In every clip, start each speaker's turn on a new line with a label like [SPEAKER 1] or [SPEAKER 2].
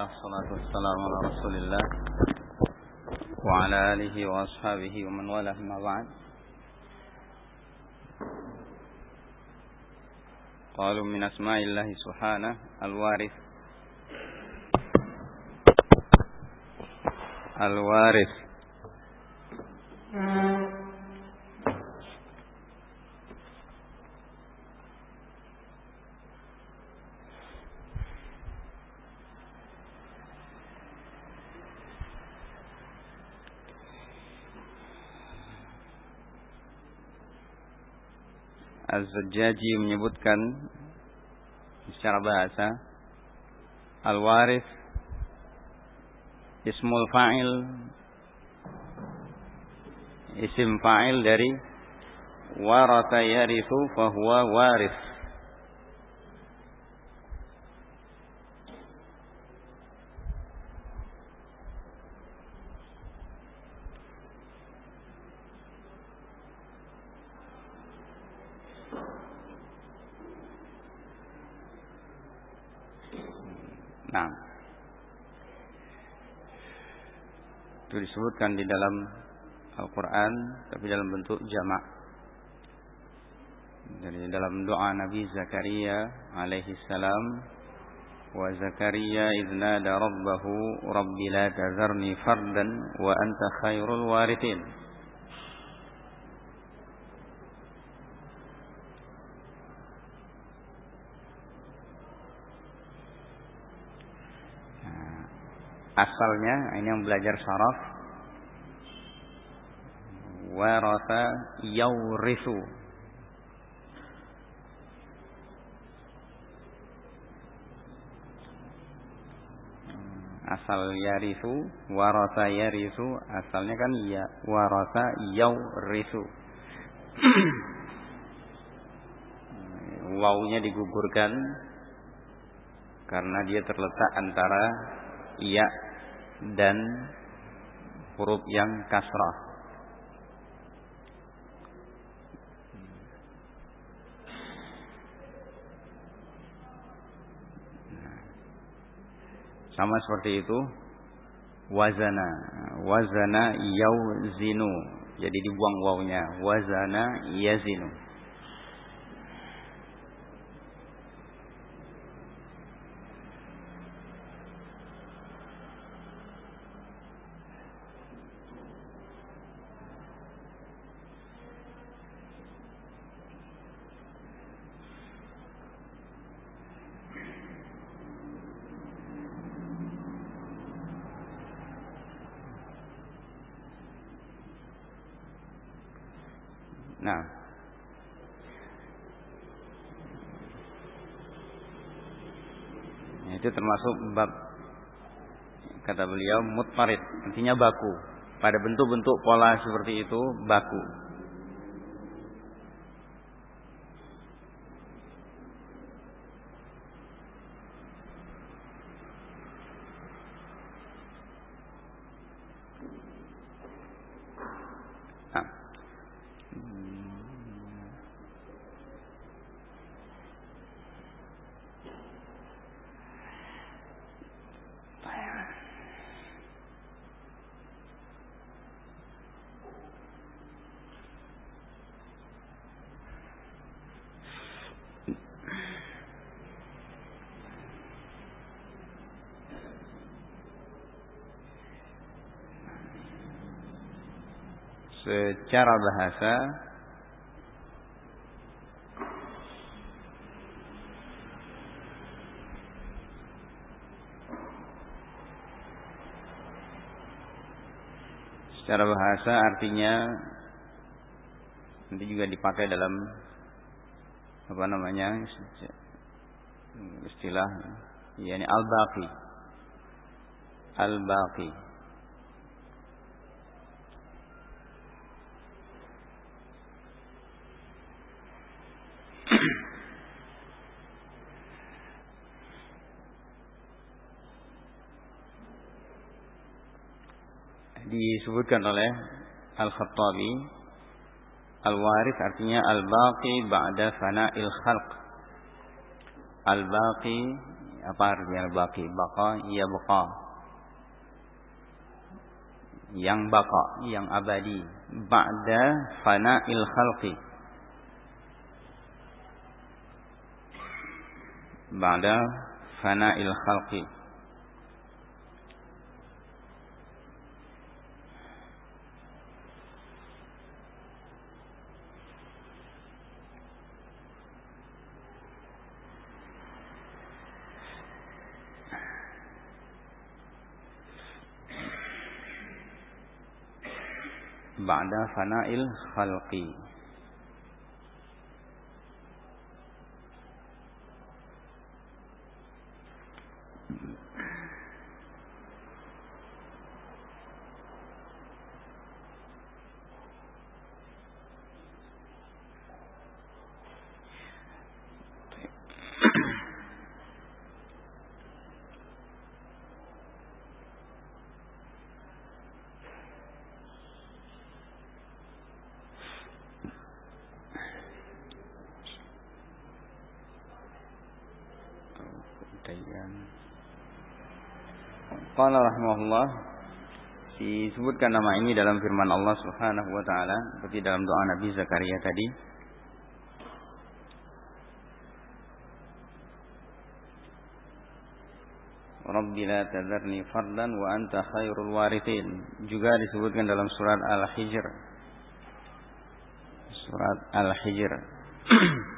[SPEAKER 1] Alhamdulillah Salatu wassalamu ala rasulillah Wa ala alihi wa ashabihi Wa man walah ma ba'd Qalu min asma'illahi subhanah Al-warith Az-Zajjaji menyebutkan secara bahasa al-waris ismul fa'il isim fa'il dari warata yarithu fahuwa waris Nah. Itu disebutkan di dalam Al-Quran Tapi dalam bentuk jamak. Dari dalam doa Nabi Zakaria alaihi salam Wa Zakaria idnada rabbahu Rabbi la tazarni fardan Wa anta khairul warithin. Asalnya ini yang belajar saraf warasa yaurisu asal yarisu warasa yarisu asalnya kan ya warasa yaurisu wawunya digugurkan karena dia terletak antara iya dan huruf yang kasrah. Sama seperti itu wazana wazana yauzinu. Jadi dibuang wawnya wazana yazinu Nah. Itu termasuk bab kata beliau mutmarid, artinya baku. Pada bentuk-bentuk pola seperti itu baku. Secara bahasa secara bahasa artinya nanti juga dipakai dalam apa namanya istilah yakni al-baqi. Al-baqi disebutkan oleh Al-Khattabi Al-Waris artinya Al-Baqi ba'da fana'il khalq Al-Baqi Apa artinya al-baqi? Baqa ya baqa. Yang baqa, yang abadi. Ba'da fana'il khalqi. Ba'da fana'il khalqi. Ba'da fana'il khalqi Qala rahimahullah disebutkan nama ini dalam firman Allah Subhanahu wa taala seperti dalam doa Nabi Zakaria tadi. Rabbi la tadharni fardan wa anta khairul warithin. Juga disebutkan dalam surat Al-Hijr. Surat Al-Hijr.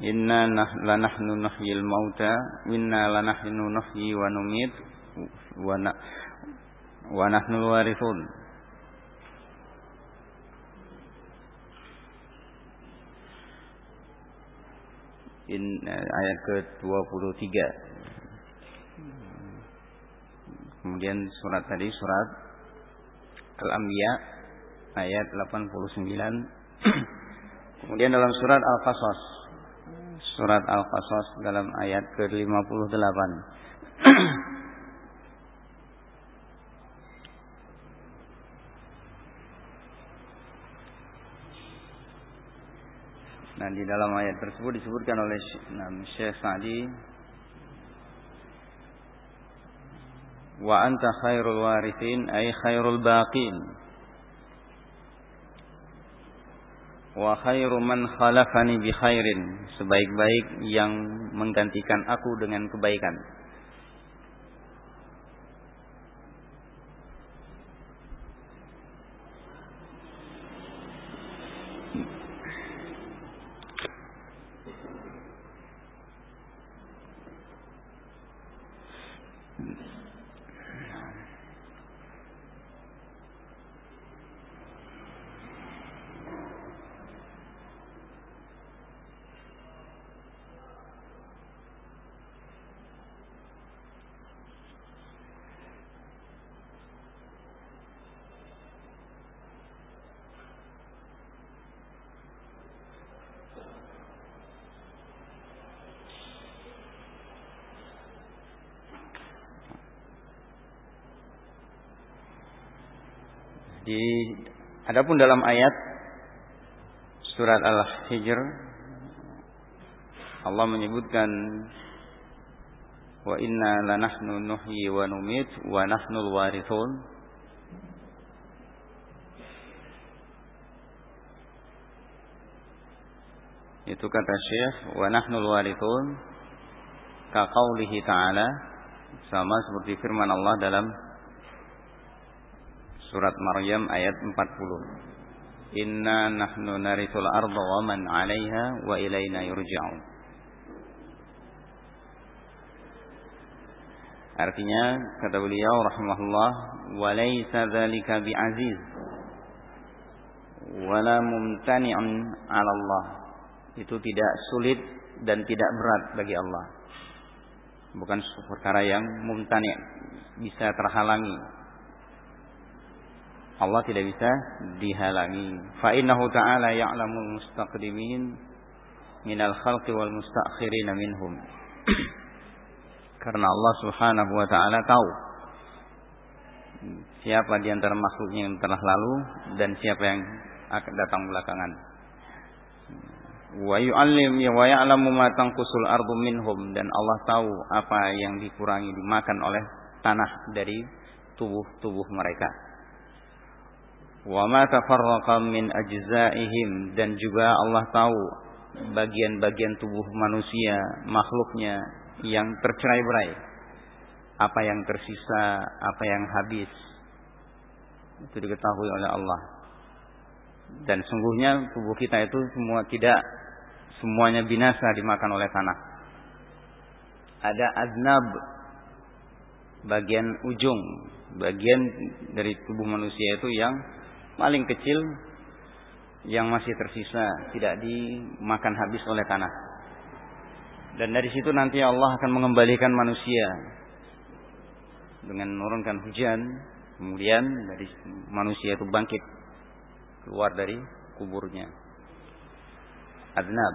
[SPEAKER 1] Inna lanahnu nuhyil mauta Inna lanahnu nuhyi wa numit Wa, na, wa nahnu warithun In, ayat ke-23 Kemudian surat tadi surat Al-Anbiya ayat 89 Kemudian dalam surat Al-Qasas surat Al-Qasas dalam ayat ke-58. Nah, di dalam ayat tersebut disebutkan oleh Syekh Sa'di Wa anta khairul warithin ay khairul baqin wa khairu man khalafani bi khairin. Sebaik-baik yang menggantikan aku dengan kebaikan Di adapun dalam ayat surat Al-Hijr Allah menyebutkan wa inna lanahnu nuhyi wa numit wa nahnul warithun. Itu kata Syekh wa nahnul warithun ka qaulihi ta'ala sama seperti firman Allah dalam Surat Maryam ayat 40. Inna nahnu narithul arda wa man 'alaiha wa ilaina yurja'un. Artinya kata beliau rahimahullah wa laisa dzalika bi'aziz wala mumtani'un 'ala Allah. Itu tidak sulit dan tidak berat bagi Allah. Bukan perkara yang mumtani' bisa terhalangi Allah tidak bisa dihalangi. Fa innahu ta'ala ya'lamul mustaqdimin minal khalqi wal mustakhirin minhum. Karena Allah Subhanahu wa taala tahu siapa di antara makhluknya yang telah lalu dan siapa yang akan datang belakangan. wa yu'allim wa ya'lamu ma tanqusul ardu minhum dan Allah tahu apa yang dikurangi dimakan oleh tanah dari tubuh-tubuh mereka. Wa ma tafarraqa min ajza'ihim dan juga Allah tahu bagian-bagian tubuh manusia, makhluknya yang tercerai-berai. Apa yang tersisa, apa yang habis. Itu diketahui oleh Allah. Dan sungguhnya tubuh kita itu semua tidak semuanya binasa dimakan oleh tanah. Ada aznab bagian ujung, bagian dari tubuh manusia itu yang paling kecil yang masih tersisa tidak dimakan habis oleh tanah. Dan dari situ nanti Allah akan mengembalikan manusia dengan menurunkan hujan, kemudian dari manusia itu bangkit keluar dari kuburnya. Adnab.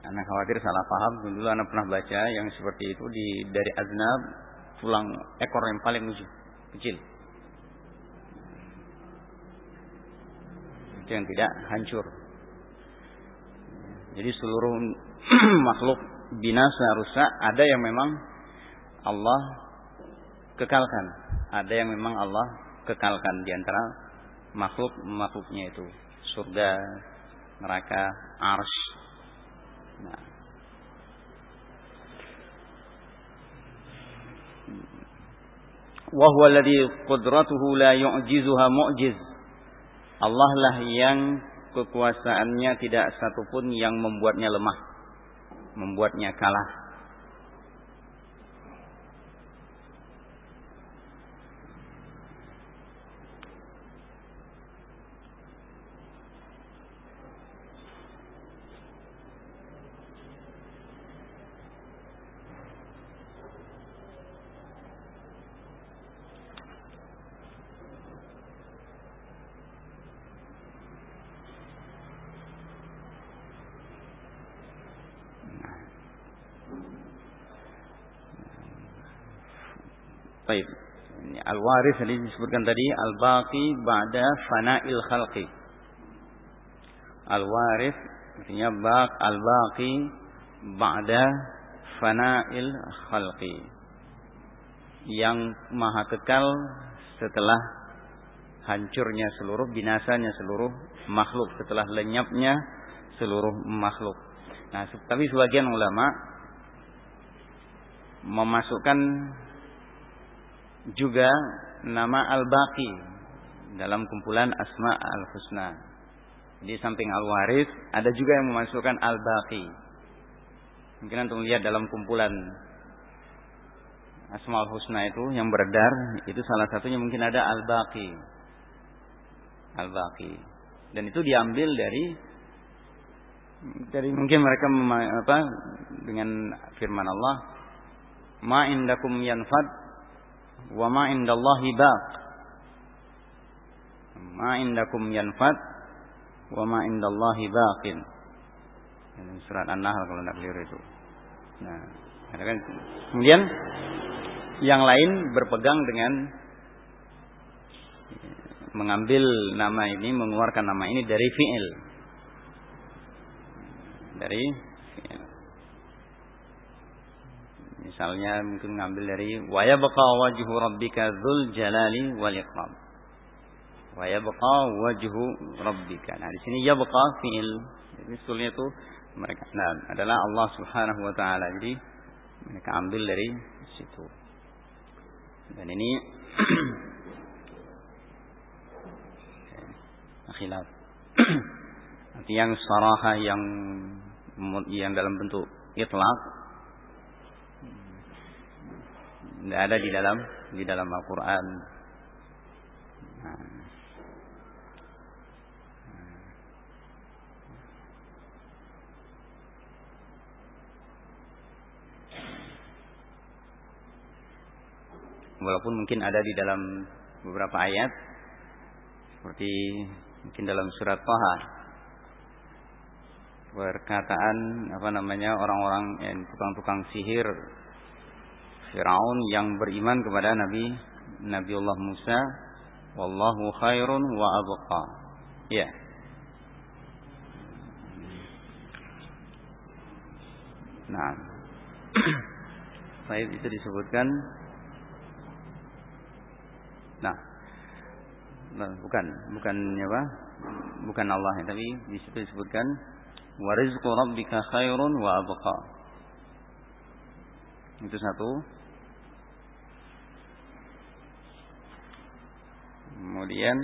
[SPEAKER 1] Anak khawatir salah paham. Dulu anak pernah baca yang seperti itu di dari adnab tulang ekor yang paling ujung kecil. Itu yang tidak hancur. Jadi seluruh makhluk binasa rusak ada yang memang Allah kekalkan, ada yang memang Allah kekalkan di antara makhluk makhluknya itu surga, neraka, ars. Nah. Wa alladhi qudratuhu la yu'jizuha mu'jiz. Allah lah yang kekuasaannya tidak satupun yang membuatnya lemah, membuatnya kalah. Baik. Al-waris tadi disebutkan tadi al-baqi ba'da fana'il khalqi. Al-waris artinya baq al-baqi ba'da fana'il khalqi. Yang maha kekal setelah hancurnya seluruh binasanya seluruh makhluk setelah lenyapnya seluruh makhluk. Nah, tapi sebagian ulama memasukkan juga nama Al-Baqi dalam kumpulan Asma Al-Husna. Di samping Al-Waris ada juga yang memasukkan Al-Baqi. Mungkin antum lihat dalam kumpulan Asma Al-Husna itu yang beredar itu salah satunya mungkin ada Al-Baqi. Al-Baqi. Dan itu diambil dari dari mungkin mereka apa dengan firman Allah ma indakum yanfad wa ma indallahi baq. Ma indakum yanfad wa ma indallahi baqin. Ini surat An-Nahl kalau tidak keliru itu. Nah kan? Kemudian yang lain berpegang dengan mengambil nama ini mengeluarkan nama ini dari fi'il. Dari Misalnya mungkin ngambil dari wa yabqa wajhu rabbika dzul jalali wal ikram. Wa yabqa wajhu rabbika. Nah, di sini yabqa fi'il. Jadi sulnya itu mereka nah, adalah Allah Subhanahu wa taala. Jadi mereka ambil dari situ. Dan ini khilaf. Nanti yang saraha yang yang dalam bentuk itlaq tidak ada di dalam di dalam Al-Quran. Walaupun mungkin ada di dalam beberapa ayat seperti mungkin dalam surat Taha perkataan apa namanya orang-orang yang tukang-tukang sihir Fir'aun yang beriman kepada Nabi Nabiullah Musa wallahu khairun wa abqa Ya. Nah. Baik itu disebutkan Nah, nah bukan bukan apa? Bukan Allah tapi di disebutkan wa rizqu rabbika khairun wa abqa. Itu satu. Kemudian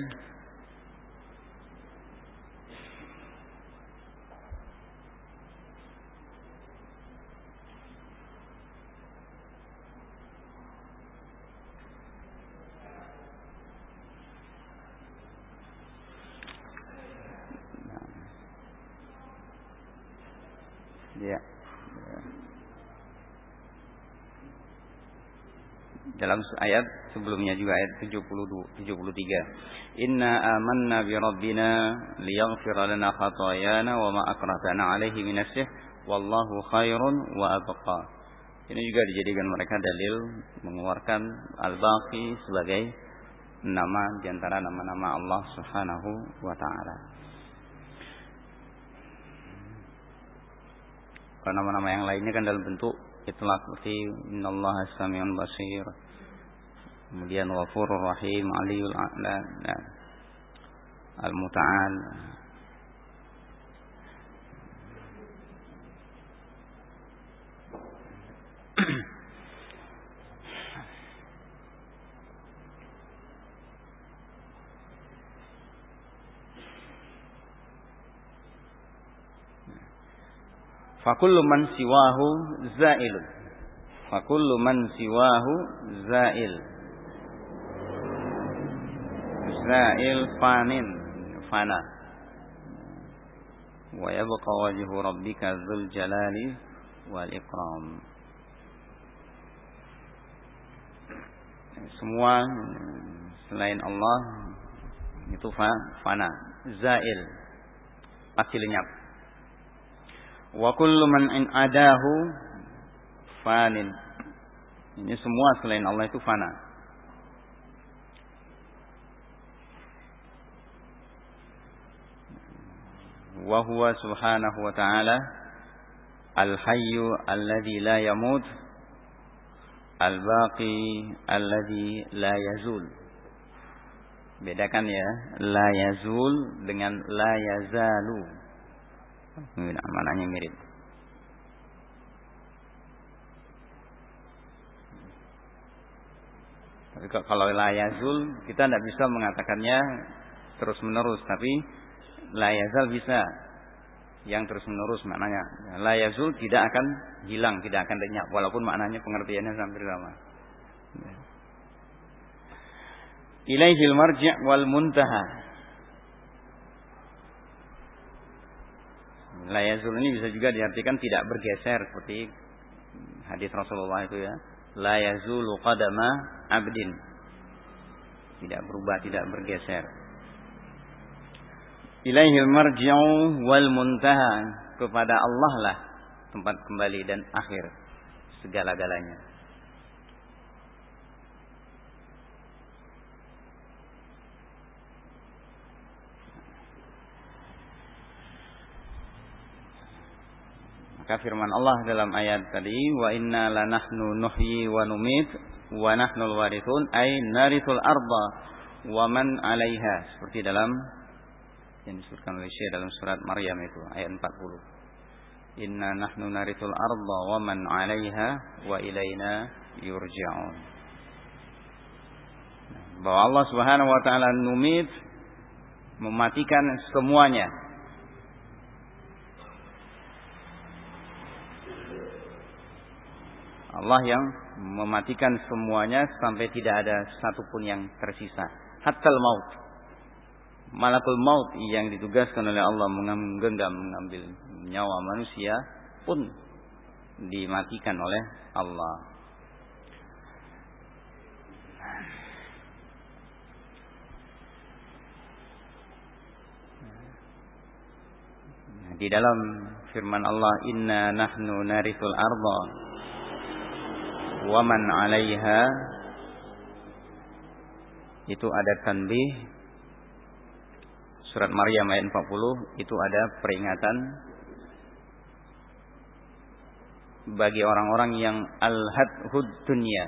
[SPEAKER 1] Ya. Dalam ayat sebelumnya juga ayat 72 73. Inna amanna bi rabbina liyaghfira lana khatayana wa ma akratana alaihi minasih wallahu khairun wa abqa. Ini juga dijadikan mereka dalil mengeluarkan al-baqi sebagai nama di antara nama-nama Allah Subhanahu wa taala. Kalau nama-nama yang lainnya kan dalam bentuk itulah seperti innallaha samiun basir. Kemudian Ghafurur Rahim, Aliyul A'la, Al-Muta'al. Fakullu man siwahu zailun. Fakullu man siwahu zail. Zail fanin fana. Wa yabqa wajhu rabbika dzul jalali wal ikram. Semua selain Allah itu fana, zail, pasti lenyap wa kullu man adahu fanin. Ini semua selain Allah itu fana. Wa huwa subhanahu wa ta'ala al-hayyu alladhi la yamut al-baqi alladhi la yazul. Bedakan ya, la yazul dengan la yazalu. Mananya mirip. Tapi kalau layazul kita tidak bisa mengatakannya terus menerus, tapi layazal bisa yang terus menerus maknanya. Layazul tidak akan hilang, tidak akan lenyap, walaupun maknanya pengertiannya hampir sama. Ilaihil marji' wal muntaha. Layazul ini bisa juga diartikan tidak bergeser seperti hadis Rasulullah itu ya. Layazulu qadama abdin. Tidak berubah, tidak bergeser. Ilaihil marji'u wal muntaha. Kepada Allah lah tempat kembali dan akhir segala-galanya. Maka firman Allah dalam ayat tadi, wa inna lanahnu nuhyi wa numit wa nahnul warithun ay narithul arda wa man 'alaiha seperti dalam yang disebutkan oleh Syekh dalam surat Maryam itu ayat 40. Inna nahnu narithul arda wa man 'alaiha wa ilaina yurja'un. Bahwa Allah Subhanahu wa taala numit mematikan semuanya Allah yang mematikan semuanya sampai tidak ada satupun yang tersisa. Hatta maut. Malakul maut yang ditugaskan oleh Allah menggenggam mengambil nyawa manusia pun dimatikan oleh Allah. Di dalam firman Allah, "Inna nahnu narithul arda waman 'alaiha itu ada tanbih surat Maryam ayat 40 itu ada peringatan bagi orang-orang yang al-hadhud dunia.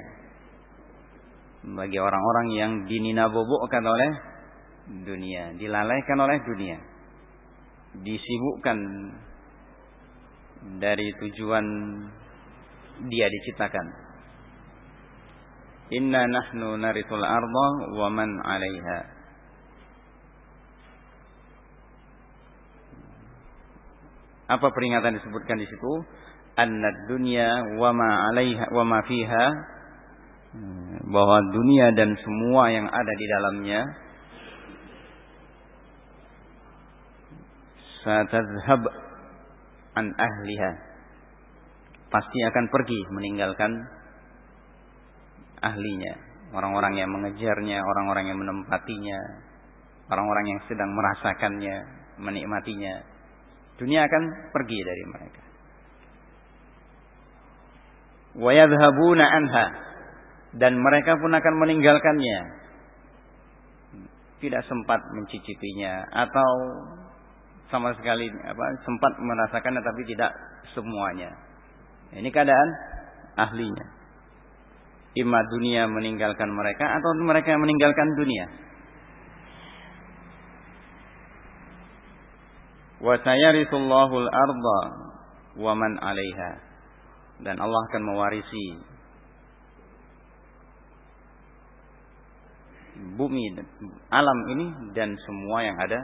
[SPEAKER 1] Bagi orang-orang yang dininabobokkan oleh dunia dilalaikan oleh dunia. Disibukkan dari tujuan dia diciptakan. Inna nahnu narithul arda wa man 'alaiha Apa peringatan disebutkan di situ? Annad dunya wa ma 'alaiha wa ma fiha. Bahwa dunia dan semua yang ada di dalamnya. Satadhhab an ahliha. Pasti akan pergi meninggalkan ahlinya. Orang-orang yang mengejarnya orang-orang yang menempatinya orang-orang yang sedang merasakannya menikmatinya Dunia akan pergi dari mereka. Wayadhabuna anha dan mereka pun akan meninggalkannya. Tidak sempat mencicipinya atau sama sekali apa sempat merasakannya tapi tidak semuanya. Ini keadaan ahlinya. Ima dunia meninggalkan mereka atau mereka meninggalkan dunia. Wa sayarithullahu al-arda wa man 'alaiha dan Allah akan mewarisi bumi alam ini dan semua yang ada.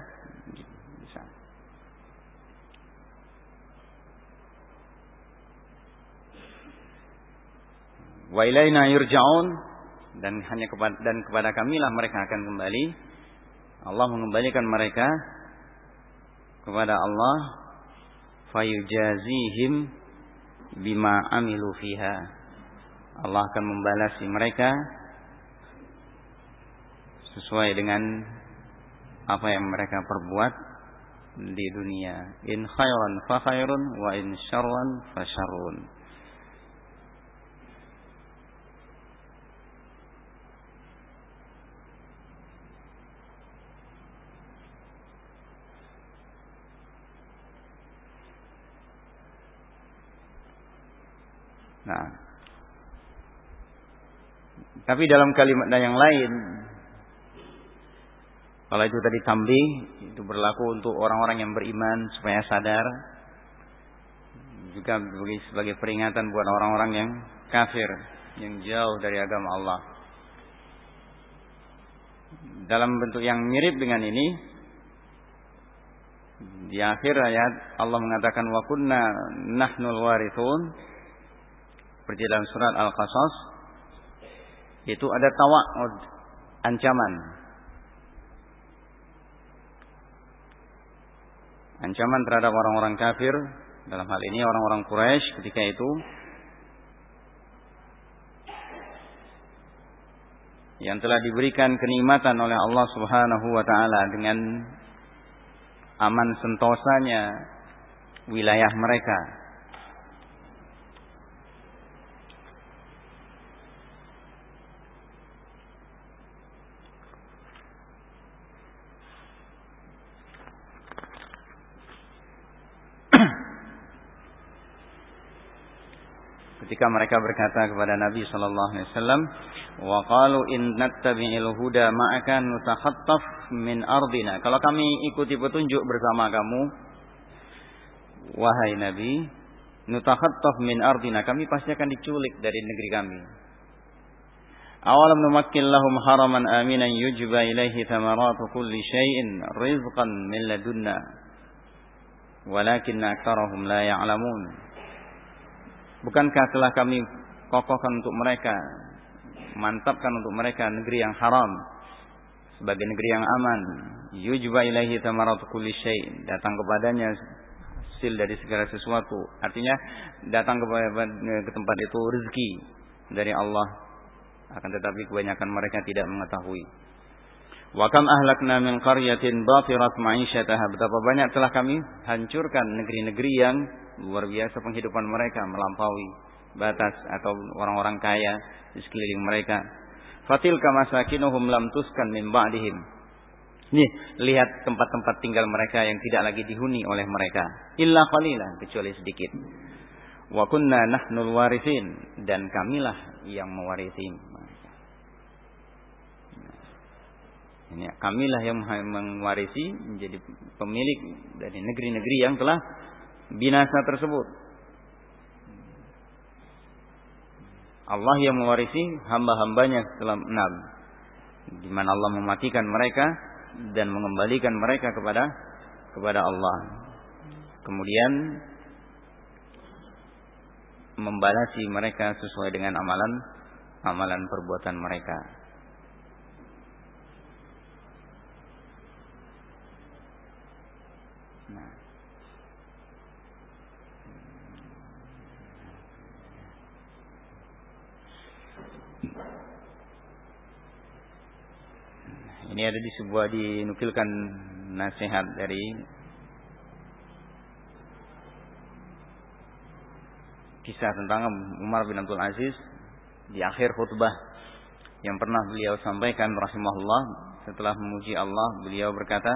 [SPEAKER 1] Wa ilaina yurja'un dan hanya kepada dan kepada kamilah mereka akan kembali. Allah mengembalikan mereka kepada Allah fayujazihim bima amilu fiha. Allah akan membalasi mereka sesuai dengan apa yang mereka perbuat di dunia. In khairan fa khairun wa in syarran fa syarrun Nah. Tapi dalam kalimat yang lain kalau itu tadi tambih itu berlaku untuk orang-orang yang beriman supaya sadar juga sebagai peringatan buat orang-orang yang kafir yang jauh dari agama Allah. Dalam bentuk yang mirip dengan ini di akhir ayat Allah mengatakan wa kunna nahnul warithun seperti dalam surat Al-Qasas itu ada tawa'ud ancaman. Ancaman terhadap orang-orang kafir dalam hal ini orang-orang Quraisy ketika itu yang telah diberikan kenikmatan oleh Allah Subhanahu wa taala dengan aman sentosanya wilayah mereka ketika mereka berkata kepada Nabi sallallahu alaihi wasallam wa qalu in huda ma'aka nutakhattaf min ardina. Kalau kami ikuti petunjuk bersama kamu wahai Nabi nutakhattaf min ardina kami pasti akan diculik dari negeri kami. Awalam numakkil lahum haraman aminan yujba ilaihi thamaratu kulli syai'in rizqan min ladunna walakin aktsarahum la ya'lamun Bukankah telah kami kokohkan untuk mereka, mantapkan untuk mereka negeri yang haram sebagai negeri yang aman. Yujba ilaihi tamaratu kulli. Datang kepadanya hasil dari segala sesuatu. Artinya datang ke tempat itu rezeki dari Allah. Akan tetapi kebanyakan mereka tidak mengetahui. Wa kam ahlakna min qaryatin batirat ma'isyataha. Betapa banyak telah kami hancurkan negeri-negeri yang luar biasa penghidupan mereka melampaui batas atau orang-orang kaya di sekeliling mereka. Fatil kamasakinuhum lam tuskan min ba'dihim. Nih, lihat tempat-tempat tinggal mereka yang tidak lagi dihuni oleh mereka. Illa qalilan, kecuali sedikit. Wa kunna nahnul warisin dan kamilah yang mewarisi. Ini kamilah yang mewarisi menjadi pemilik dari negeri-negeri yang telah binasa tersebut. Allah yang mewarisi hamba-hambanya setelah enam. Di mana Allah mematikan mereka dan mengembalikan mereka kepada kepada Allah. Kemudian membalasi mereka sesuai dengan amalan amalan perbuatan mereka. Ini ada di sebuah dinukilkan nasihat dari kisah tentang Umar bin Abdul Aziz di akhir khutbah yang pernah beliau sampaikan rahimahullah. Setelah memuji Allah beliau berkata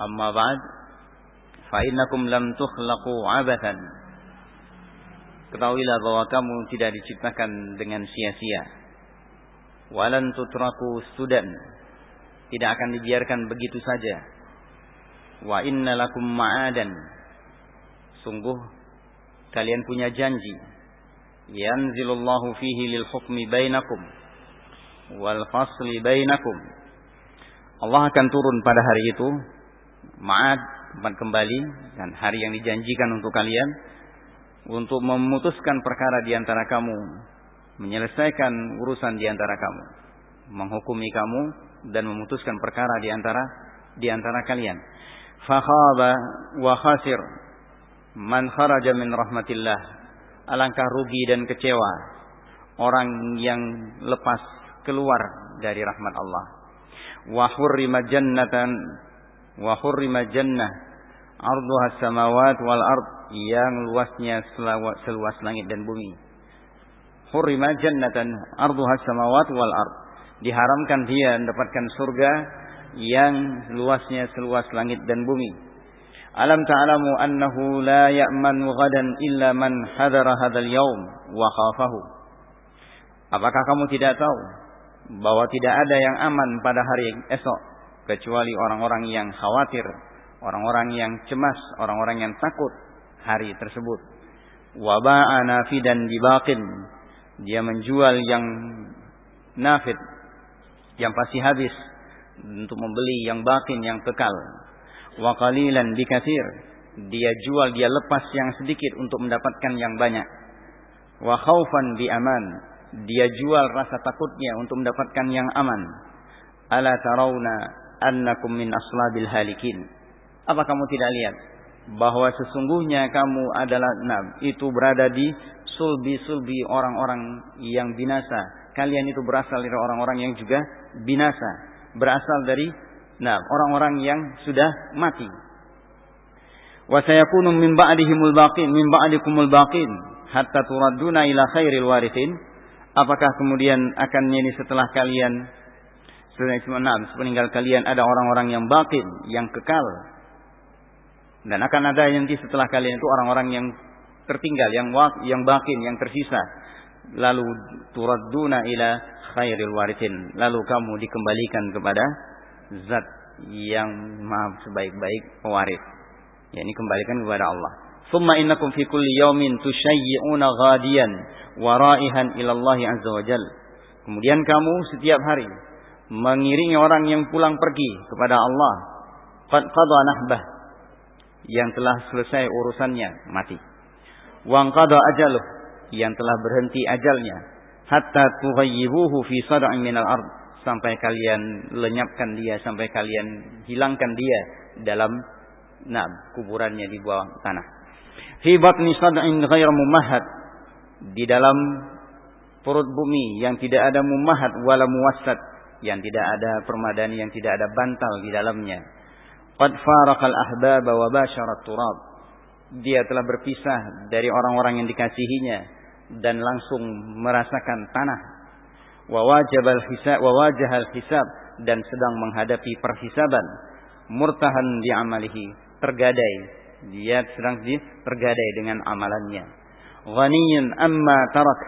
[SPEAKER 1] amma ba'd fa innakum lam tukhlaqu abathan. Ketahuilah bahwa kamu tidak diciptakan dengan sia-sia. Walan tutraku sudan tidak akan dibiarkan begitu saja. Wa inna lakum ma'adan. Sungguh kalian punya janji. Yanzilullahu fihi lil hukmi bainakum wal fasli bainakum. Allah akan turun pada hari itu ma'ad tempat kembali dan hari yang dijanjikan untuk kalian untuk memutuskan perkara di antara kamu, menyelesaikan urusan di antara kamu, menghukumi kamu dan memutuskan perkara di antara di antara kalian. Fakhaba wa khasir man kharaja min rahmatillah. Alangkah rugi dan kecewa orang yang lepas keluar dari rahmat Allah. Wa hurrima jannatan wa hurrima jannah arduha samawat wal ard yang luasnya seluas langit dan bumi. Hurrima jannatan arduha samawat wal ard diharamkan dia mendapatkan surga yang luasnya seluas langit dan bumi. Alam ta'lamu annahu la ya'manu ghadan illa man hadara hadzal yaum wa khafahu. Apakah kamu tidak tahu bahwa tidak ada yang aman pada hari esok kecuali orang-orang yang khawatir, orang-orang yang cemas, orang-orang yang takut hari tersebut. Wa ba'a nafidan dibaqin. Dia menjual yang nafid yang pasti habis untuk membeli yang batin yang kekal. Wa qalilan bikatsir. Dia jual, dia lepas yang sedikit untuk mendapatkan yang banyak. Wa khaufan bi aman. Dia jual rasa takutnya untuk mendapatkan yang aman. Ala tarawna annakum min aslabil halikin. Apa kamu tidak lihat bahwa sesungguhnya kamu adalah nah, itu berada di sulbi-sulbi orang-orang yang binasa. Kalian itu berasal dari orang-orang yang juga binasa, berasal dari nah orang-orang yang sudah mati. Wa sayakunu min ba'dihimul baqin min ba'dikumul baqin hatta turadduna ila khairil warithin. Apakah kemudian akan ini setelah kalian setelah sepeninggal kalian ada orang-orang yang bakin, yang kekal. Dan akan ada yang di setelah kalian itu orang-orang yang tertinggal, yang yang bakin, yang tersisa. Lalu turadduna ila khairil warithin. Lalu kamu dikembalikan kepada zat yang maha sebaik-baik pewaris. Ya, ini kembalikan kepada Allah. Summa innakum fi kulli yawmin tushayyi'una ghadiyan wa ra'ihan ila Allah azza wa jal. Kemudian kamu setiap hari mengiringi orang yang pulang pergi kepada Allah. Qad nahbah yang telah selesai urusannya mati. Wa qada ajaluh yang telah berhenti ajalnya hatta tughayyibuhu fi sad'in minal ard. Sampai kalian lenyapkan dia sampai kalian hilangkan dia dalam nah kuburannya di bawah tanah. Fi batni sad'in ghair mumahad di dalam perut bumi yang tidak ada mumahad wala muwassat. Yang tidak ada permadani yang tidak ada bantal di dalamnya. Qad faraqal ahbaba wa basharat turab. Dia telah berpisah dari orang-orang yang dikasihinya dan langsung merasakan tanah. Wa wajibal hisab dan sedang menghadapi perhisaban. Murtahan di amalihi tergadai. Dia sedang tergadai dengan amalannya. Ghaniyun amma tarak.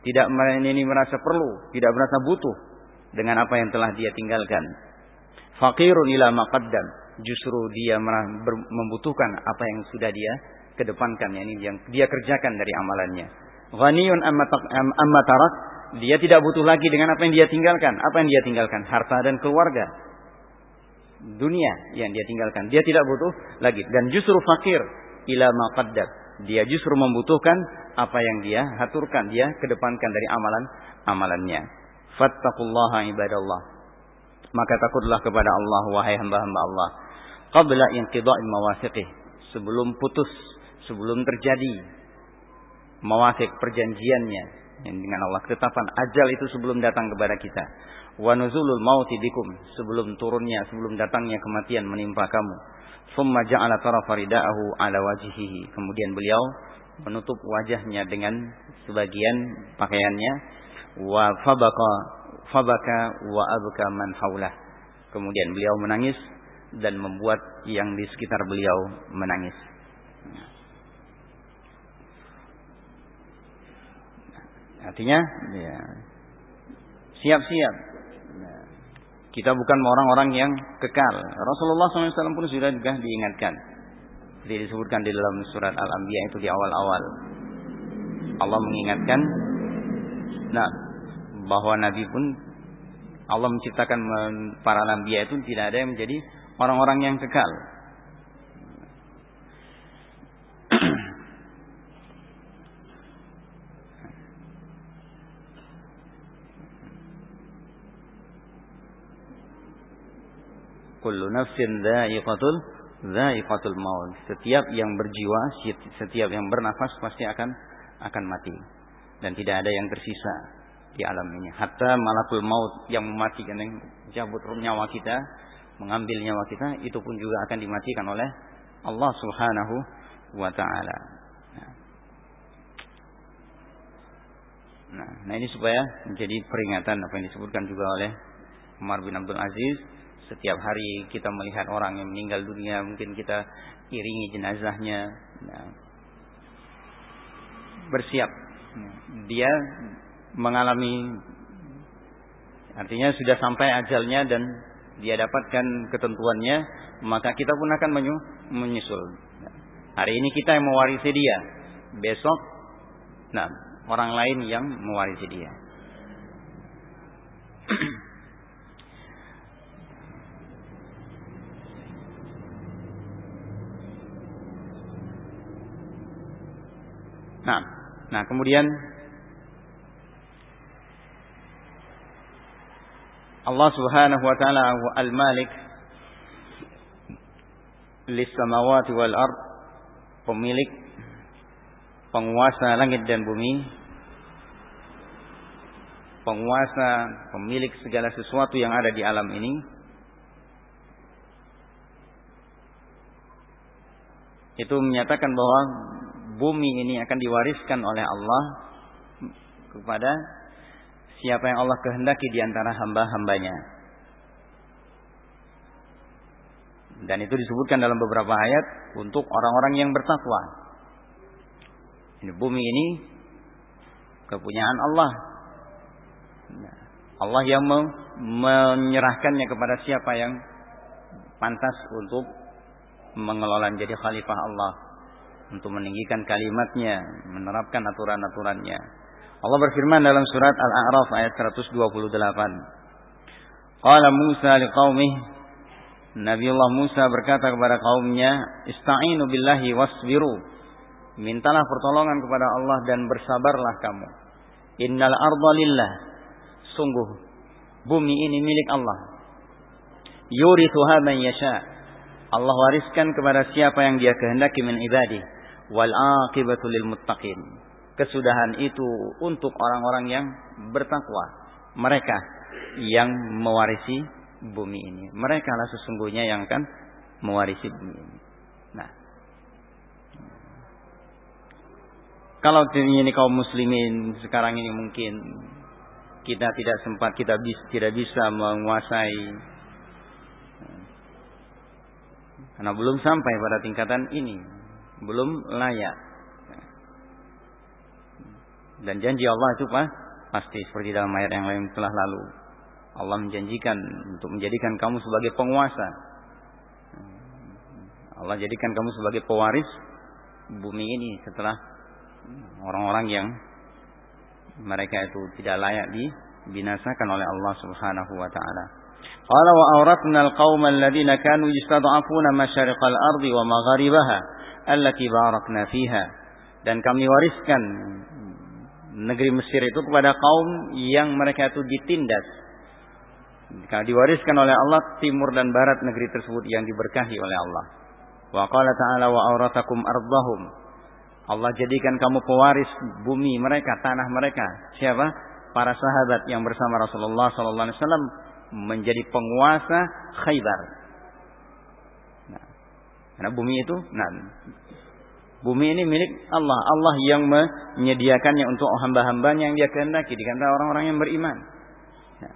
[SPEAKER 1] Tidak ini merasa perlu tidak merasa butuh dengan apa yang telah dia tinggalkan. Faqirun ila maqaddam justru dia membutuhkan apa yang sudah dia kedepankan yang dia kerjakan dari amalannya ghaniyun amma tarak. Dia tidak butuh lagi dengan apa yang dia tinggalkan. Apa yang dia tinggalkan? Harta dan keluarga. Dunia yang dia tinggalkan. Dia tidak butuh lagi. Dan justru fakir ila maqaddar dia justru membutuhkan apa yang dia haturkan. Dia kedepankan dari amalan amalannya. Fattaqullaha ibadallah. Maka takutlah kepada Allah wahai hamba-hamba Allah. Qabla inqida'il mawasiqih sebelum putus sebelum terjadi mawasik perjanjiannya. Dengan Allah ketetapan ajal itu sebelum datang kepada kita. Wa nuzulul mauti bikum. Sebelum turunnya sebelum datangnya kematian menimpa kamu. Thumma ja'ala tarafa rida'ahu ala wajhihi. Kemudian beliau menutup wajahnya dengan sebagian pakaiannya. Wa fabaka fabaka wa abka man haulah kemudian beliau menangis dan membuat yang di sekitar beliau menangis artinya ya siap-siap kita bukan orang-orang yang kekal. Rasulullah SAW pun sudah juga diingatkan. Jadi disebutkan di dalam surat Al-Anbiya itu di awal-awal. Allah mengingatkan nah bahwa Nabi pun Allah menciptakan para nabi itu tidak ada yang menjadi orang-orang yang kekal. Kullu nafsin dha'iqatul dha'iqatul maut. Setiap yang berjiwa, setiap yang bernafas pasti akan akan mati. Dan tidak ada yang tersisa di alam ini. Hatta malakul maut yang mematikan yang cabut nyawa kita, mengambil nyawa kita, itu pun juga akan dimatikan oleh Allah Subhanahu wa taala. Nah, nah ini supaya menjadi peringatan apa yang disebutkan juga oleh Umar bin Abdul Aziz setiap hari kita melihat orang yang meninggal dunia, mungkin kita iringi jenazahnya. Nah, bersiap. Dia mengalami artinya sudah sampai ajalnya dan dia dapatkan ketentuannya, maka kita pun akan menyusul. Hari ini kita yang mewarisi dia, besok nah orang lain yang mewarisi dia. Nah, kemudian Allah Subhanahu wa taala Al-Malik lis samawati wal ard pemilik penguasa langit dan bumi penguasa pemilik segala sesuatu yang ada di alam ini itu menyatakan bahwa bumi ini akan diwariskan oleh Allah kepada siapa yang Allah kehendaki di antara hamba-hambanya. Dan itu disebutkan dalam beberapa ayat untuk orang-orang yang bertakwa. Ini bumi ini kepunyaan Allah. Allah yang menyerahkannya kepada siapa yang pantas untuk mengelola jadi khalifah Allah untuk meninggikan kalimatnya, menerapkan aturan-aturannya. Allah berfirman dalam surat Al-A'raf ayat 128. Qala Musa liqaumih Nabiullah Musa berkata kepada kaumnya, "Ista'inu billahi wasbiru." Mintalah pertolongan kepada Allah dan bersabarlah kamu. Innal arda lillah. Sungguh bumi ini milik Allah. Yurithuha man yasha. Allah wariskan kepada siapa yang Dia kehendaki min ibadih wal aqibatu lil muttaqin. Kesudahan itu untuk orang-orang yang bertakwa. Mereka yang mewarisi bumi ini. Mereka lah sesungguhnya yang akan mewarisi bumi ini. Nah, kalau ini kaum muslimin sekarang ini mungkin kita tidak sempat kita bis, tidak bisa menguasai karena belum sampai pada tingkatan ini belum layak. Dan janji Allah itu pasti seperti dalam ayat yang lain telah lalu. Allah menjanjikan untuk menjadikan kamu sebagai penguasa. Allah jadikan kamu sebagai pewaris bumi ini setelah orang-orang yang mereka itu tidak layak dibinasakan oleh Allah Subhanahu wa taala. Qala wa awratna al-qauma alladziina kanu yastad'afuna masyariqal ardi wa magharibaha allati barakna fiha. Dan kami wariskan negeri Mesir itu kepada kaum yang mereka itu ditindas. Diwariskan oleh Allah timur dan barat negeri tersebut yang diberkahi oleh Allah. Wa qala ta'ala wa awratakum ardahum Allah jadikan kamu pewaris bumi mereka, tanah mereka. Siapa? Para sahabat yang bersama Rasulullah sallallahu alaihi wasallam menjadi penguasa Khaybar. Karena bumi itu, nah, bumi ini milik Allah. Allah yang menyediakannya untuk hamba-hambanya yang dia kehendaki. Dikata orang-orang yang beriman. Nah,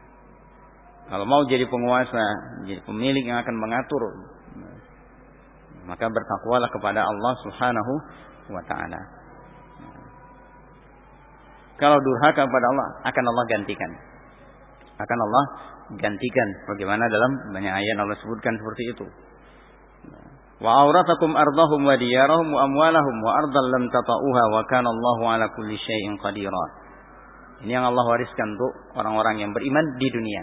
[SPEAKER 1] kalau mau jadi penguasa, jadi pemilik yang akan mengatur, maka bertakwalah kepada Allah Subhanahu wa taala. Kalau durhaka kepada Allah, akan Allah gantikan. Akan Allah gantikan. Bagaimana dalam banyak ayat Allah sebutkan seperti itu. Wa auratakum ardahum wa diyarahum wa amwalahum wa ardan lam tata'uha wa kana Allahu ala kulli syai'in qadira. Ini yang Allah wariskan untuk orang-orang yang beriman di dunia.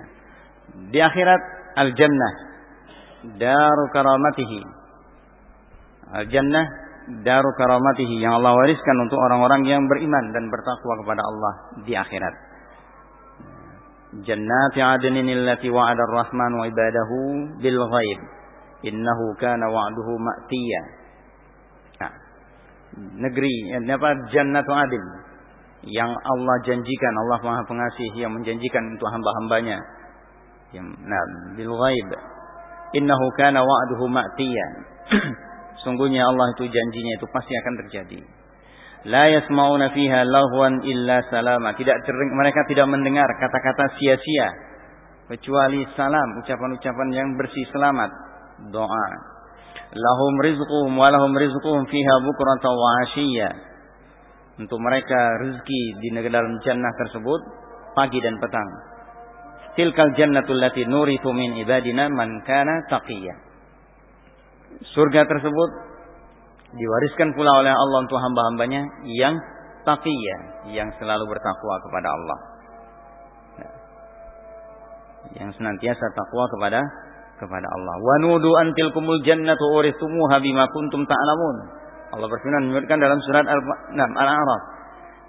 [SPEAKER 1] Di akhirat al-jannah daru karamatihi. Al-jannah daru karamatihi yang Allah wariskan untuk orang-orang yang beriman dan bertakwa kepada Allah di akhirat. Jannati adnin allati wa'ada ar-rahman wa ibadahu bil ghaib. Innahu kana wa'duhu ma'tiya. Nah, negeri apa jannatu adil yang Allah janjikan Allah Maha Pengasih yang menjanjikan untuk hamba-hambanya. Nah, bil ghaib. Innahu kana wa'duhu ma'tiya. Sungguhnya Allah itu janjinya itu pasti akan terjadi. La yasma'una fiha lahwan illa salama. Tidak mereka tidak mendengar kata-kata sia-sia kecuali salam, ucapan-ucapan yang bersih selamat, doa. Lahum rizquhum wa lahum rizquhum fiha bukratan wa ashiya. Untuk mereka rezeki di negeri dalam jannah tersebut pagi dan petang. Tilkal jannatul lati nurithu min ibadina man kana taqiyya surga tersebut diwariskan pula oleh Allah untuk hamba-hambanya yang taqiyah, yang selalu bertakwa kepada Allah. Nah, yang senantiasa takwa kepada kepada Allah. Wa nudu antil kumul jannatu urithumuha bima kuntum ta'lamun. Allah berfirman menyebutkan dalam surat Al-A'raf.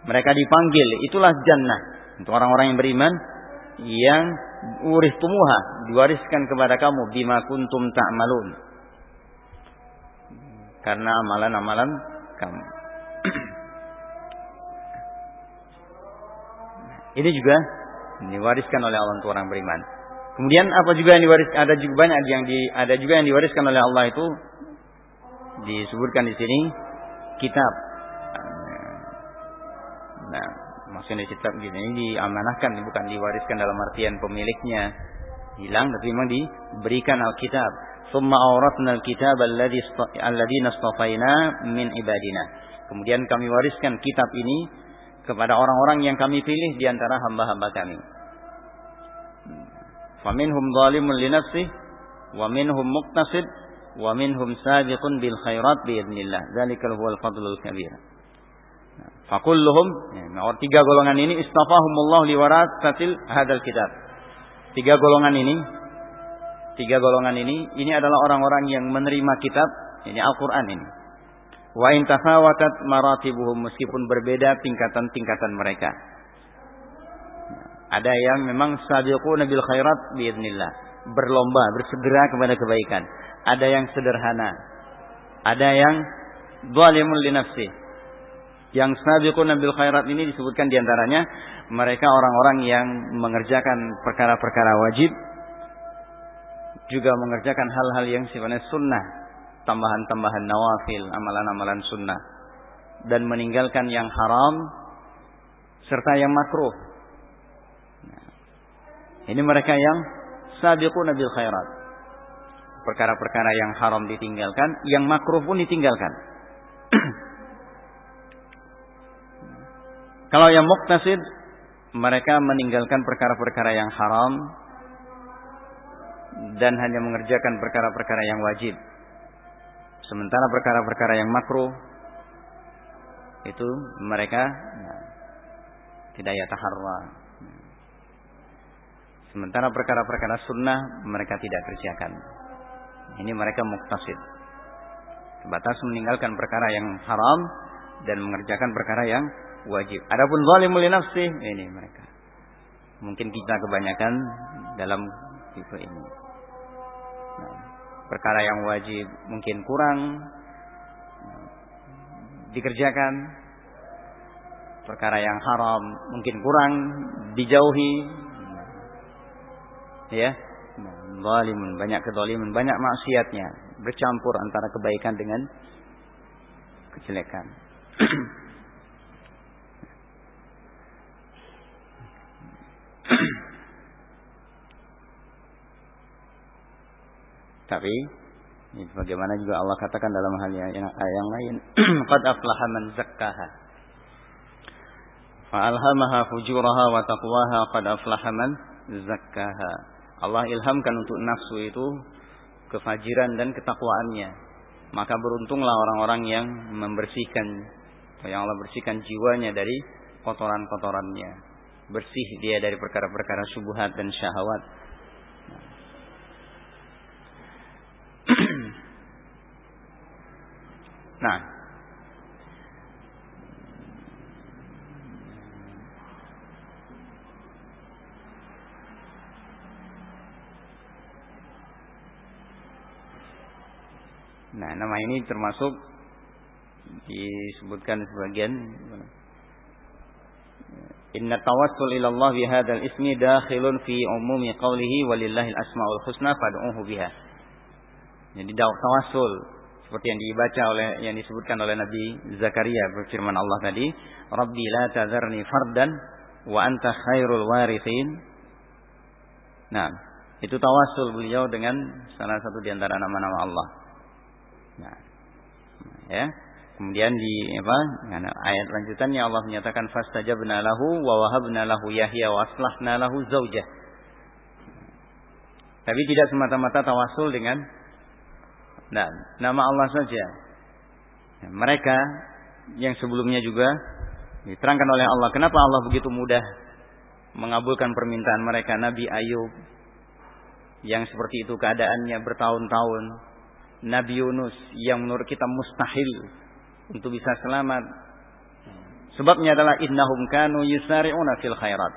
[SPEAKER 1] Mereka dipanggil, itulah jannah untuk orang-orang yang beriman yang urithumuha diwariskan kepada kamu bima kuntum ta'malun karena amalan-amalan kamu. Ini juga diwariskan oleh Allah untuk orang beriman. Kemudian apa juga yang diwariskan? Ada juga banyak yang di, ada juga yang diwariskan oleh Allah itu disebutkan di sini kitab. Nah, maksudnya kitab gini ini diamanahkan bukan diwariskan dalam artian pemiliknya hilang tapi memang diberikan Alkitab Thumma awratna al-kitab alladhina istafaina min ibadina. Kemudian kami wariskan kitab ini kepada orang-orang yang kami pilih di antara hamba-hamba kami. Faminhum zalimun li nafsihi wa minhum muqtasid wa minhum sabiqun bil khairat bi idznillah. Dzalikal huwal fadlul kabir. Fakulluhum, tiga golongan ini istafahumullah liwarasatil hadal kitab. Tiga golongan ini Tiga golongan ini, ini adalah orang-orang yang menerima kitab, ini Al-Quran ini. Wa in tafawatat maratibuhum meskipun berbeda tingkatan-tingkatan mereka. Ada yang memang sabiquna bil khairat biiznillah, berlomba, bersegera kepada kebaikan. Ada yang sederhana. Ada yang zalimun li nafsi. Yang sabiquna bil khairat ini disebutkan di antaranya mereka orang-orang yang mengerjakan perkara-perkara wajib juga mengerjakan hal-hal yang sifatnya sunnah, tambahan-tambahan nawafil, amalan-amalan sunnah, dan meninggalkan yang haram serta yang makruh. Ini mereka yang sabiquna bil khairat. Perkara-perkara yang haram ditinggalkan, yang makruh pun ditinggalkan. Kalau yang muktasid, mereka meninggalkan perkara-perkara yang haram dan hanya mengerjakan perkara-perkara yang wajib. Sementara perkara-perkara yang makruh itu mereka nah, tidak yataharwa. Sementara perkara-perkara sunnah mereka tidak kerjakan. Ini mereka muktasid. Sebatas meninggalkan perkara yang haram dan mengerjakan perkara yang wajib. Adapun zalimul nafsi ini mereka. Mungkin kita kebanyakan dalam tipe ini. Nah, perkara yang wajib mungkin kurang dikerjakan. Perkara yang haram mungkin kurang dijauhi. Ya. Zalimun, banyak kedoliman, banyak maksiatnya, bercampur antara kebaikan dengan kejelekan. Tapi bagaimana juga Allah katakan dalam hal yang, yang lain, qad aflaha man zakkaha. Fa'alhamaha fujuraha wa taqwaha qad aflaha man zakkaha. Allah ilhamkan untuk nafsu itu kefajiran dan ketakwaannya. Maka beruntunglah orang-orang yang membersihkan yang Allah bersihkan jiwanya dari kotoran-kotorannya bersih dia dari perkara-perkara subuhat dan syahwat. Nah, Nah, nama ini termasuk disebutkan sebagian Inna tawassul ila Allah bi hadzal ismi dakhilun fi umumi qawlihi walillahil asmaul husna fad'uhu biha. Jadi tawassul seperti yang dibaca oleh yang disebutkan oleh Nabi Zakaria berfirman Allah tadi, "Rabbi la tadharni fardan wa anta khairul warithin." Nah, itu tawassul beliau dengan salah satu di antara nama-nama Allah. Nah, ya. Kemudian di apa? ayat lanjutannya Allah menyatakan fastajabna lahu wa wahabna lahu Yahya wa aslahna lahu zaujah. Tapi tidak semata-mata tawasul dengan nah, nama Allah saja. Mereka yang sebelumnya juga diterangkan oleh Allah. Kenapa Allah begitu mudah mengabulkan permintaan mereka Nabi Ayub yang seperti itu keadaannya bertahun-tahun. Nabi Yunus yang menurut kita mustahil untuk bisa selamat. Sebabnya adalah innahum kanu yusari'una fil khairat.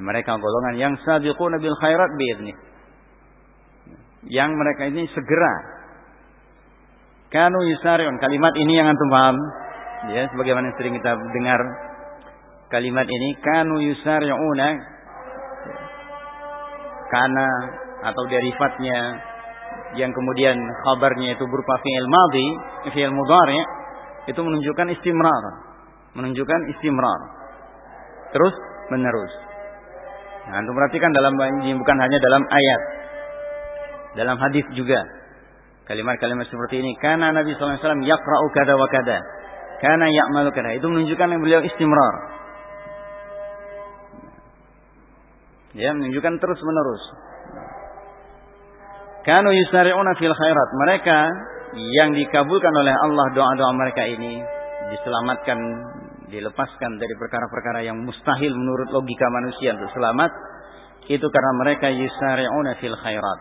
[SPEAKER 1] Mereka golongan yang sabiquna bil khairat biidni. Yang mereka ini segera kanu yusari'un. Kalimat ini yang antum paham. Ya, sebagaimana sering kita dengar kalimat ini kanu yusari'una karena atau derivatnya yang kemudian kabarnya itu berupa fi'il madhi, fi'il mudhari, itu menunjukkan istimrar. Menunjukkan istimrar. Terus menerus. Nah, untuk perhatikan dalam bukan hanya dalam ayat. Dalam hadis juga. Kalimat-kalimat seperti ini. Karena Nabi SAW yakra'u kada wa kada. Karena ya'malu kada. Itu menunjukkan yang beliau istimrar. Ya, menunjukkan terus menerus. Kanu yusari'una fil khairat. Mereka yang dikabulkan oleh Allah doa-doa mereka ini diselamatkan, dilepaskan dari perkara-perkara yang mustahil menurut logika manusia untuk selamat. Itu karena mereka yusari'una fil khairat.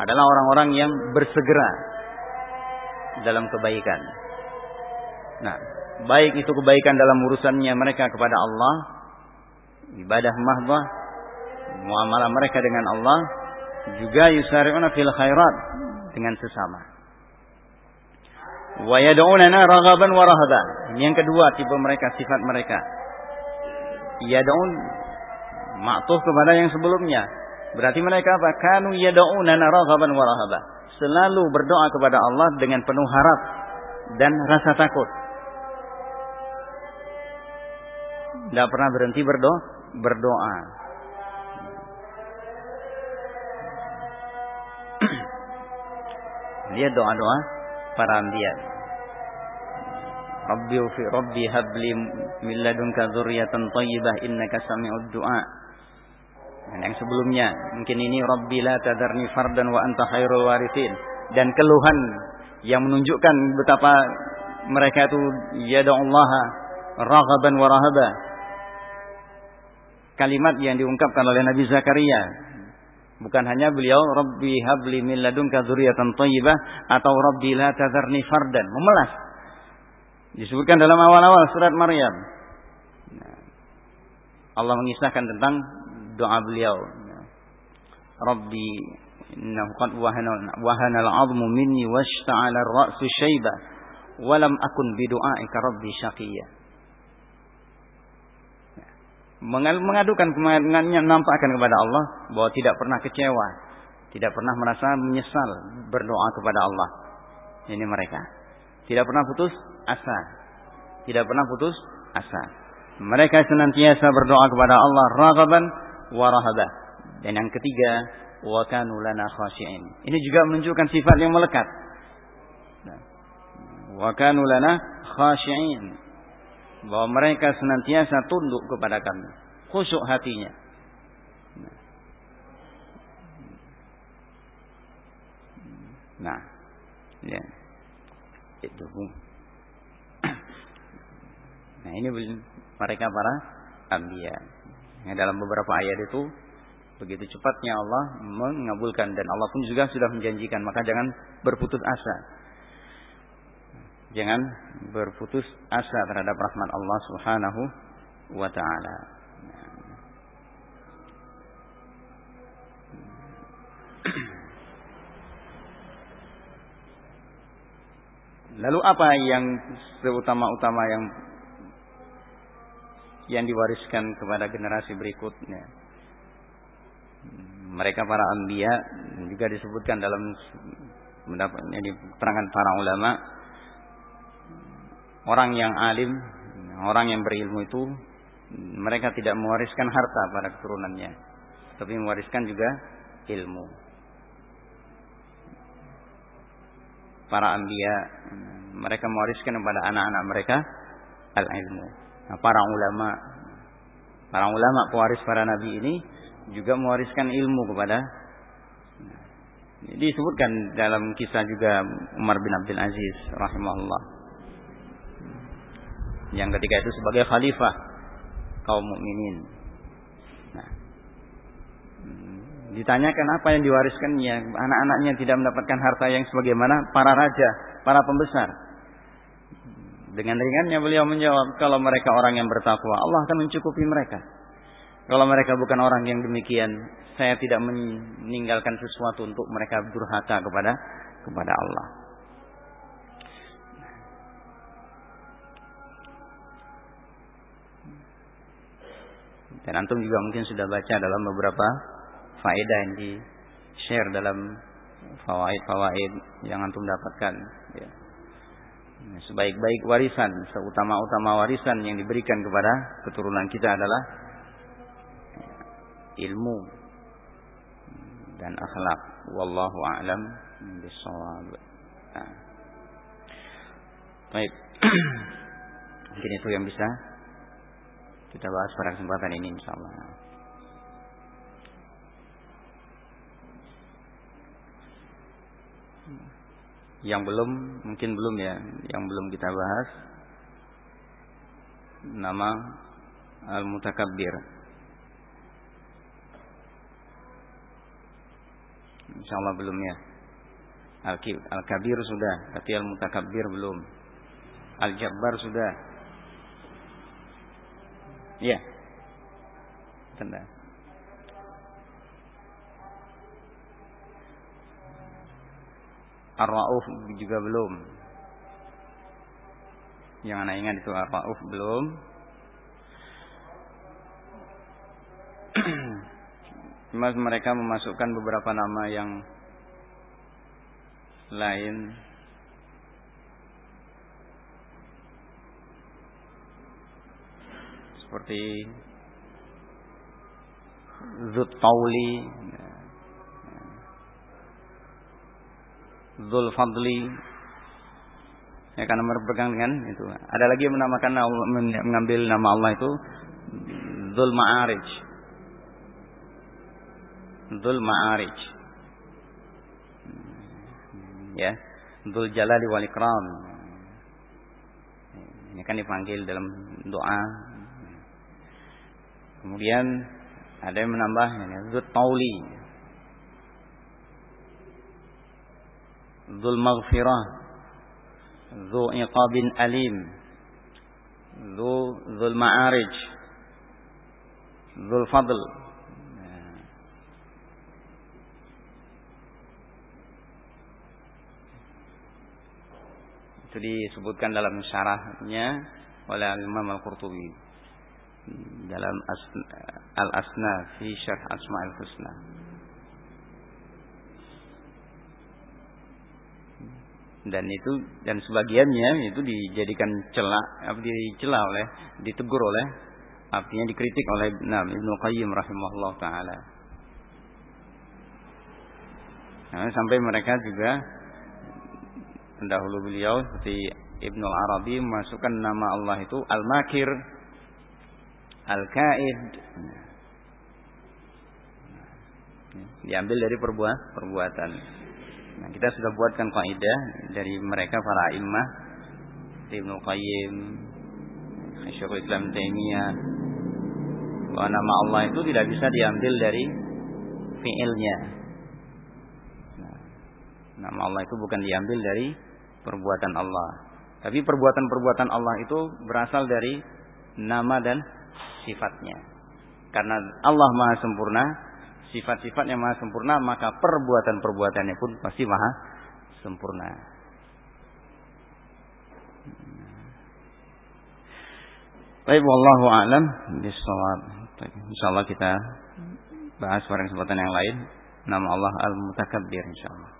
[SPEAKER 1] Adalah orang-orang yang bersegera dalam kebaikan. Nah, baik itu kebaikan dalam urusannya mereka kepada Allah, ibadah mahbah, muamalah mereka dengan Allah, juga yusari'una fil khairat dengan sesama. Wa yad'unana raghaban wa rahaban. Ini yang kedua tipe mereka, sifat mereka. Yad'un ma'tuf kepada yang sebelumnya. Berarti mereka apa? Kanu yad'unana raghaban wa rahaban. Selalu berdoa kepada Allah dengan penuh harap dan rasa takut. Tidak pernah berhenti berdoa, berdoa. Lihat doa-doa para anbiya. Rabbi fi Rabbi habli min ladunka dzurriatan thayyibah innaka sami'ud du'a. Dan yang sebelumnya, mungkin ini Rabbi la tadarni fardan wa anta khairul warithin dan keluhan yang menunjukkan betapa mereka itu Allah raghaban wa rahaba. Kalimat yang diungkapkan oleh Nabi Zakaria Bukan hanya beliau Rabbi habli min ladunka dzurriatan thayyibah atau Rabbi la tadharni fardan, memelas. Disebutkan dalam awal-awal surat Maryam. Allah mengisahkan tentang doa beliau. Rabbi innahu qad wahana al-'azmu minni washta'ala ar-ra'su shayba wa lam akun bi du'aika rabbi syaqiyya mengadukan menampakkan kepada Allah bahwa tidak pernah kecewa, tidak pernah merasa menyesal berdoa kepada Allah. Ini mereka. Tidak pernah putus asa. Tidak pernah putus asa. Mereka senantiasa berdoa kepada Allah raghaban wa rahaba. Dan yang ketiga, wa kanu lana khashi'in. Ini juga menunjukkan sifat yang melekat. Wa kanu lana khashi'in bahwa mereka senantiasa tunduk kepada kami, khusyuk hatinya. Nah, ya, itu. Nah ini mereka para ambiya. Yang dalam beberapa ayat itu begitu cepatnya Allah mengabulkan dan Allah pun juga sudah menjanjikan maka jangan berputus asa jangan berputus asa terhadap rahmat Allah Subhanahu wa taala. Lalu apa yang seutama-utama yang yang diwariskan kepada generasi berikutnya? Mereka para anbiya juga disebutkan dalam mendapatnya di keterangan para ulama orang yang alim, orang yang berilmu itu mereka tidak mewariskan harta pada keturunannya, tapi mewariskan juga ilmu. Para anbiya mereka mewariskan kepada anak-anak mereka al-ilmu. Nah, para ulama para ulama pewaris para nabi ini juga mewariskan ilmu kepada disebutkan dalam kisah juga Umar bin Abdul Aziz rahimahullah yang ketika itu sebagai khalifah kaum mukminin. Nah, hmm, ditanyakan apa yang diwariskannya, anak-anaknya tidak mendapatkan harta yang sebagaimana para raja, para pembesar. Dengan ringannya beliau menjawab, kalau mereka orang yang bertakwa, Allah akan mencukupi mereka. Kalau mereka bukan orang yang demikian, saya tidak meninggalkan sesuatu untuk mereka durhaka kepada kepada Allah. Dan antum juga mungkin sudah baca dalam beberapa faedah yang di share dalam fawaid-fawaid yang antum dapatkan. Ya. Sebaik-baik warisan, seutama-utama warisan yang diberikan kepada keturunan kita adalah ilmu dan akhlak. Wallahu a'lam bishawab. Nah. Baik. Mungkin itu yang bisa kita bahas pada kesempatan ini insyaallah. Yang belum, mungkin belum ya, yang belum kita bahas nama Al-Mutakabbir. Insyaallah belum ya. Al-Kabir sudah, tapi Al-Mutakabbir belum. Al-Jabbar sudah, Iya. Tanda. Ar-Rauf juga belum. Yang anak ingat itu Ar-Rauf belum. Mas mereka memasukkan beberapa nama yang lain seperti Zut Pauli Dzul Fadli. Ya karena berpegang dengan itu. Ada lagi yang menamakan mengambil nama Allah itu Dzul Ma'arij. Dzul Ma'arij. Ya, Dzul Jalali wal Ikram. Ini kan dipanggil dalam doa. Kemudian ada yang menambah ini Dzul Tauli. Dzul Maghfirah. Dzu Iqabin Alim. Dzu Dzul Ma'arij. Dzul Fadl. Itu disebutkan dalam syarahnya oleh Imam Al-Qurtubi dalam Al-Asna fi Syarh Asma'ul Husna. Dan itu dan sebagiannya itu dijadikan celah apa dicela oleh ditegur oleh artinya dikritik oleh Nah, Ibnu Qayyim rahimahullah taala. Nah, sampai mereka juga pendahulu beliau seperti Ibnu Arabi memasukkan nama Allah itu Al-Makir, Al-Kaid. Diambil dari perbuat perbuatan. Nah, kita sudah buatkan kaidah dari mereka para imam Ibnu Qayyim, Syekhul Islam Taimiyah bahwa nama Allah itu tidak bisa diambil dari fiilnya. Nah, nama Allah itu bukan diambil dari perbuatan Allah. Tapi perbuatan-perbuatan Allah itu berasal dari nama dan sifatnya. Karena Allah Maha sempurna, sifat-sifatnya Maha sempurna, maka perbuatan-perbuatannya pun pasti Maha sempurna. Baik, wallahu a'lam bishawab. Insyaallah kita bahas pada kesempatan yang lain. Nama Allah Al-Mutakabbir insyaallah.